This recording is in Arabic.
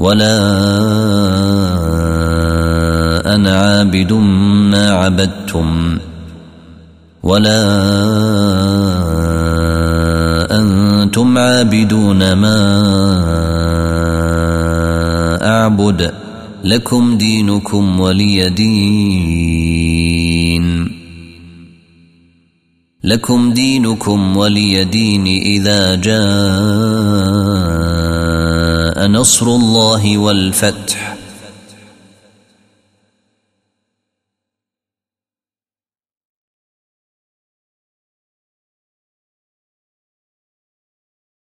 ولا أنا عابد ما عبدتم ولا أنتم عابدون ما اعبد لكم دينكم ولي دين لكم دينكم ولي دين اذا جاء نصر الله والفتح.